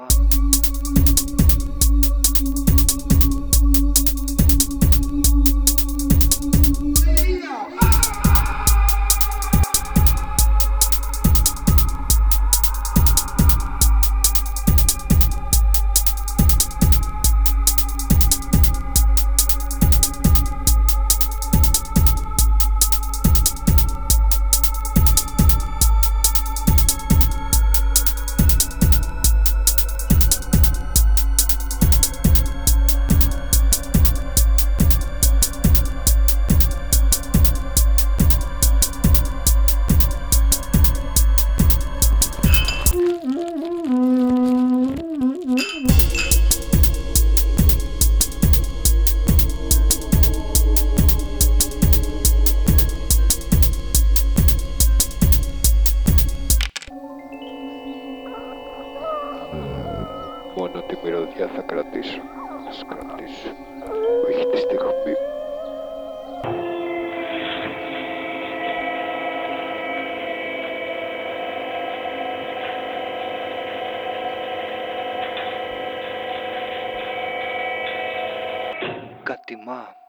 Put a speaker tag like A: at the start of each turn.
A: Κατημά. Μόνο τη μυρωδιά θα κρατήσω. Να σου κρατήσω. Όχι τη στιγμή. Κατημά.